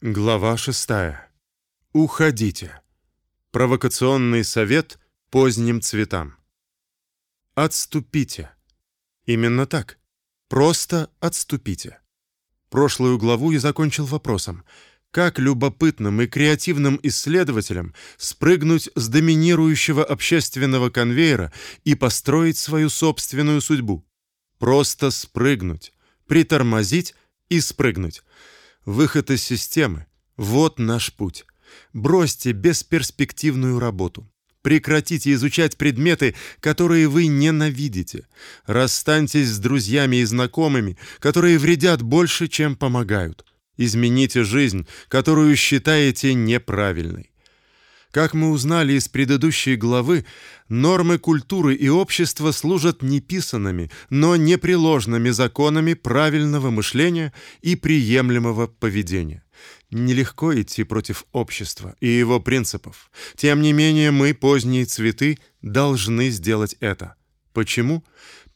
Глава 6. Уходите. Провокационный совет поздним цветам. Отступите. Именно так. Просто отступите. Прошлую главу я закончил вопросом: как любопытным и креативным исследователям спрыгнуть с доминирующего общественного конвейера и построить свою собственную судьбу? Просто спрыгнуть, притормозить и спрыгнуть. Выход из системы вот наш путь. Бросьте бесперспективную работу. Прекратите изучать предметы, которые вы ненавидите. Расстаньтесь с друзьями и знакомыми, которые вредят больше, чем помогают. Измените жизнь, которую считаете неправильной. Как мы узнали из предыдущей главы, нормы культуры и общества служат неписанными, но непреложными законами правильного мышления и приемлемого поведения. Нелегко идти против общества и его принципов. Тем не менее, мы, поздние цветы, должны сделать это. Почему?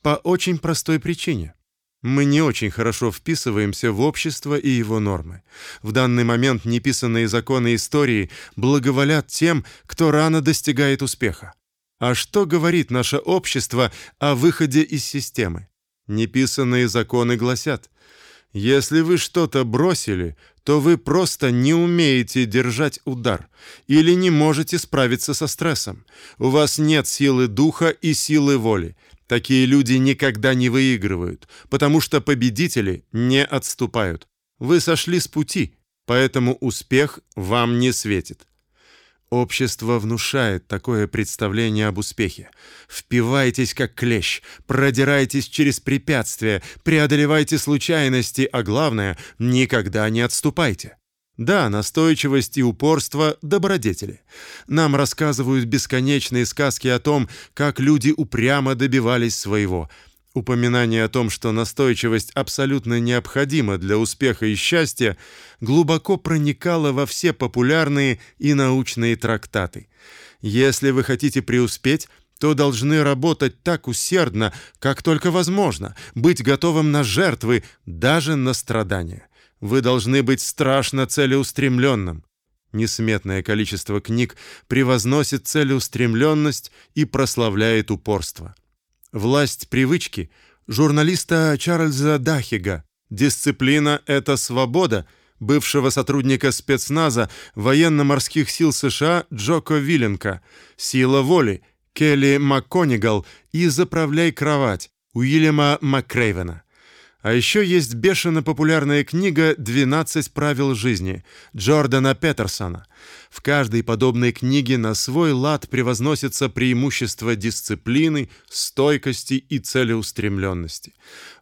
По очень простой причине. Мы не очень хорошо вписываемся в общество и его нормы. В данный момент неписанные законы истории благоволят тем, кто рано достигает успеха. А что говорит наше общество о выходе из системы? Неписанные законы гласят: если вы что-то бросили, то вы просто не умеете держать удар или не можете справиться со стрессом. У вас нет силы духа и силы воли. Такие люди никогда не выигрывают, потому что победители не отступают. Вы сошли с пути, поэтому успех вам не светит. Общество внушает такое представление об успехе. Впивайтесь как клещ, продирайтесь через препятствия, преодолевайте случайности, а главное, никогда не отступайте. Да, настойчивость и упорство добродетели. Нам рассказывают бесконечные сказки о том, как люди упрямо добивались своего. Упоминание о том, что настойчивость абсолютно необходима для успеха и счастья, глубоко проникало во все популярные и научные трактаты. Если вы хотите преуспеть, то должны работать так усердно, как только возможно, быть готовым на жертвы, даже на страдания. Вы должны быть страшно целеустремленным. Несметное количество книг превозносит целеустремленность и прославляет упорство. Власть привычки журналиста Чарльза Дахига. Дисциплина это свобода бывшего сотрудника спецназа военно-морских сил США Джоко Виленка. Сила воли Келли МакКонигал и Заправляй кровать Уильяма Маккрейвена. А еще есть бешено популярная книга «12 правил жизни» Джордана Петерсона. В каждой подобной книге на свой лад превозносится преимущество дисциплины, стойкости и целеустремленности.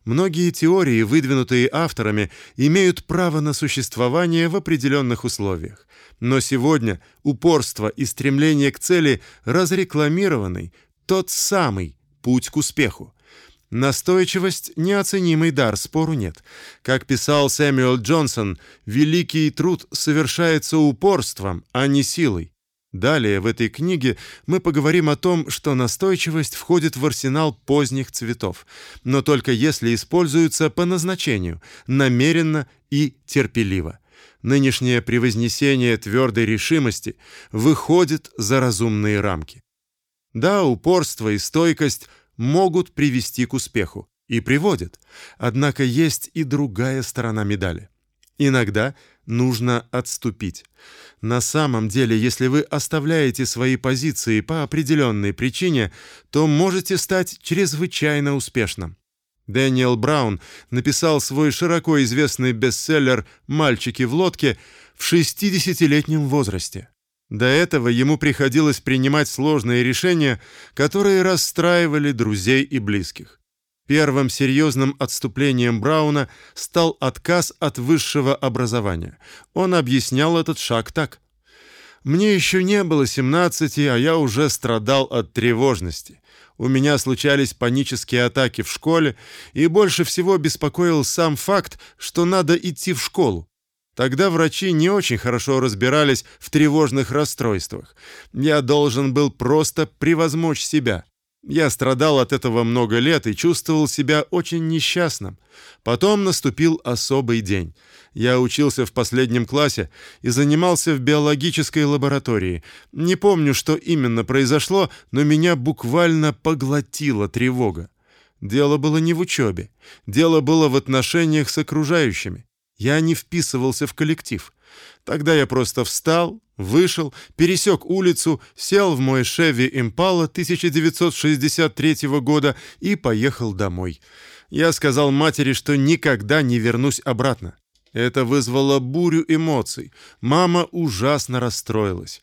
Многие теории, выдвинутые авторами, имеют право на существование в определенных условиях. Но сегодня упорство и стремление к цели разрекламированы тот самый путь к успеху. Настойчивость неоценимый дар, спору нет. Как писал Сэмюэл Джонсон, великий труд совершается упорством, а не силой. Далее в этой книге мы поговорим о том, что настойчивость входит в арсенал поздних цветов, но только если используется по назначению, намеренно и терпеливо. Нынешнее превознесение твердой решимости выходит за разумные рамки. Да, упорство и стойкость могут привести к успеху и приводят. Однако есть и другая сторона медали. Иногда нужно отступить. На самом деле, если вы оставляете свои позиции по определенной причине, то можете стать чрезвычайно успешным. Дэниел Браун написал свой широко известный бестселлер Мальчики в лодке в 60-летнем возрасте. До этого ему приходилось принимать сложные решения, которые расстраивали друзей и близких. Первым серьезным отступлением Брауна стал отказ от высшего образования. Он объяснял этот шаг так: Мне еще не было 17, а я уже страдал от тревожности. У меня случались панические атаки в школе, и больше всего беспокоил сам факт, что надо идти в школу. Тогда врачи не очень хорошо разбирались в тревожных расстройствах. Я должен был просто превозмочь себя. Я страдал от этого много лет и чувствовал себя очень несчастным. Потом наступил особый день. Я учился в последнем классе и занимался в биологической лаборатории. Не помню, что именно произошло, но меня буквально поглотила тревога. Дело было не в учебе. Дело было в отношениях с окружающими. Я не вписывался в коллектив. Тогда я просто встал, вышел, пересек улицу, сел в мой Chevy Impala 1963 года и поехал домой. Я сказал матери, что никогда не вернусь обратно. Это вызвало бурю эмоций. Мама ужасно расстроилась.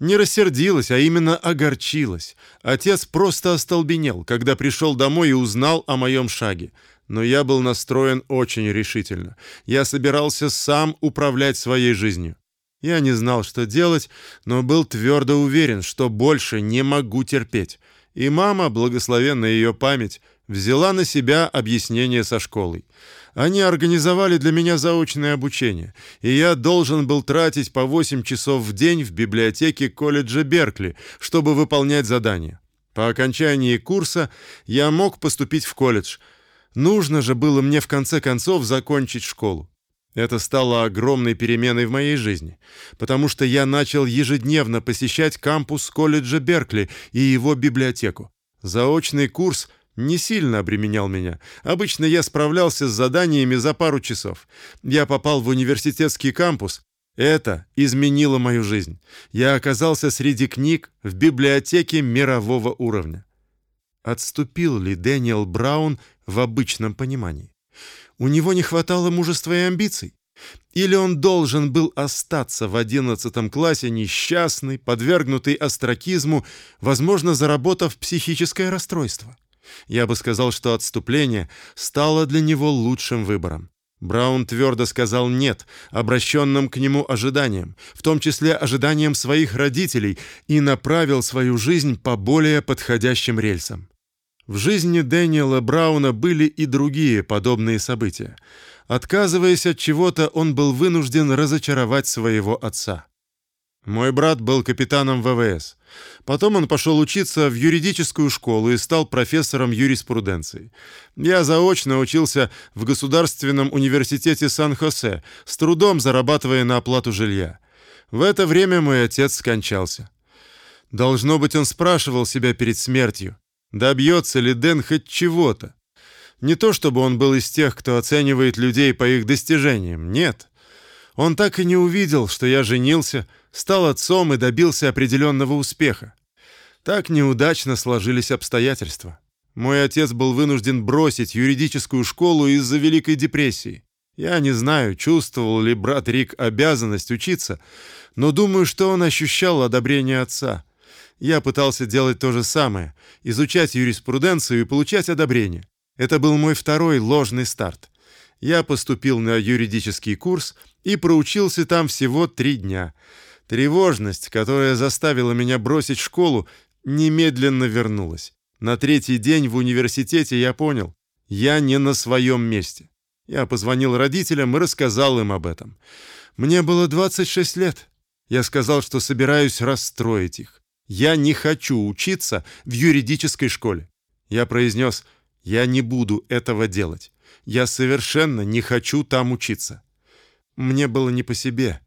Не рассердилась, а именно огорчилась. Отец просто остолбенел, когда пришел домой и узнал о моем шаге но я был настроен очень решительно. Я собирался сам управлять своей жизнью. Я не знал, что делать, но был твердо уверен, что больше не могу терпеть. И мама, благословенная ее память, взяла на себя объяснение со школой. Они организовали для меня заочное обучение, и я должен был тратить по 8 часов в день в библиотеке колледжа Беркли, чтобы выполнять задания. По окончании курса я мог поступить в колледж – Нужно же было мне в конце концов закончить школу. Это стало огромной переменой в моей жизни, потому что я начал ежедневно посещать кампус колледжа Беркли и его библиотеку. Заочный курс не сильно обременял меня. Обычно я справлялся с заданиями за пару часов. Я попал в университетский кампус. Это изменило мою жизнь. Я оказался среди книг в библиотеке мирового уровня. Отступил ли Дэниел Браун в обычном понимании? У него не хватало мужества и амбиций? Или он должен был остаться в одиннадцатом классе несчастный, подвергнутый остракизму, возможно, заработав психическое расстройство? Я бы сказал, что отступление стало для него лучшим выбором. Браун твердо сказал «нет» обращенным к нему ожиданиям, в том числе ожиданиям своих родителей, и направил свою жизнь по более подходящим рельсам. В жизни Дэниела Брауна были и другие подобные события. Отказываясь от чего-то, он был вынужден разочаровать своего отца. Мой брат был капитаном ВВС. Потом он пошел учиться в юридическую школу и стал профессором юриспруденции. Я заочно учился в Государственном университете Сан-Хосе, с трудом зарабатывая на оплату жилья. В это время мой отец скончался. Должно быть, он спрашивал себя перед смертью, Добьется ли Дэн хоть чего-то? Не то чтобы он был из тех, кто оценивает людей по их достижениям, нет. Он так и не увидел, что я женился, стал отцом и добился определенного успеха. Так неудачно сложились обстоятельства. Мой отец был вынужден бросить юридическую школу из-за Великой депрессии. Я не знаю, чувствовал ли брат Рик обязанность учиться, но думаю, что он ощущал одобрение отца я пытался делать то же самое, изучать юриспруденцию и получать одобрение. Это был мой второй ложный старт. Я поступил на юридический курс и проучился там всего три дня. Тревожность, которая заставила меня бросить школу, немедленно вернулась. На третий день в университете я понял, я не на своем месте. Я позвонил родителям и рассказал им об этом. Мне было 26 лет. Я сказал, что собираюсь расстроить их. Я не хочу учиться в юридической школе. Я произнес, я не буду этого делать. Я совершенно не хочу там учиться. Мне было не по себе.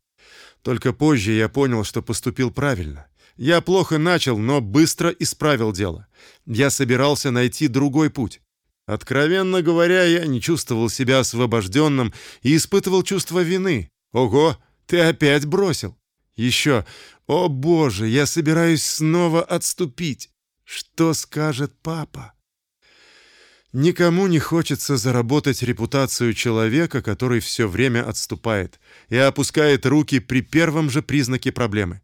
Только позже я понял, что поступил правильно. Я плохо начал, но быстро исправил дело. Я собирался найти другой путь. Откровенно говоря, я не чувствовал себя освобожденным и испытывал чувство вины. Ого, ты опять бросил. Еще «О, Боже, я собираюсь снова отступить! Что скажет папа?» Никому не хочется заработать репутацию человека, который все время отступает и опускает руки при первом же признаке проблемы.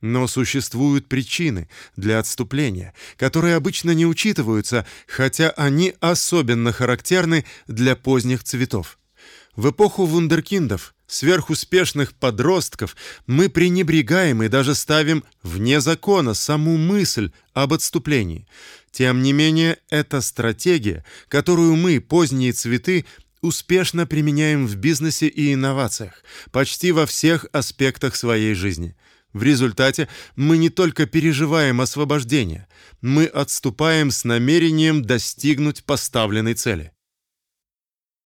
Но существуют причины для отступления, которые обычно не учитываются, хотя они особенно характерны для поздних цветов. В эпоху вундеркиндов сверхуспешных подростков мы пренебрегаем и даже ставим вне закона саму мысль об отступлении. Тем не менее, это стратегия, которую мы, поздние цветы, успешно применяем в бизнесе и инновациях, почти во всех аспектах своей жизни. В результате мы не только переживаем освобождение, мы отступаем с намерением достигнуть поставленной цели.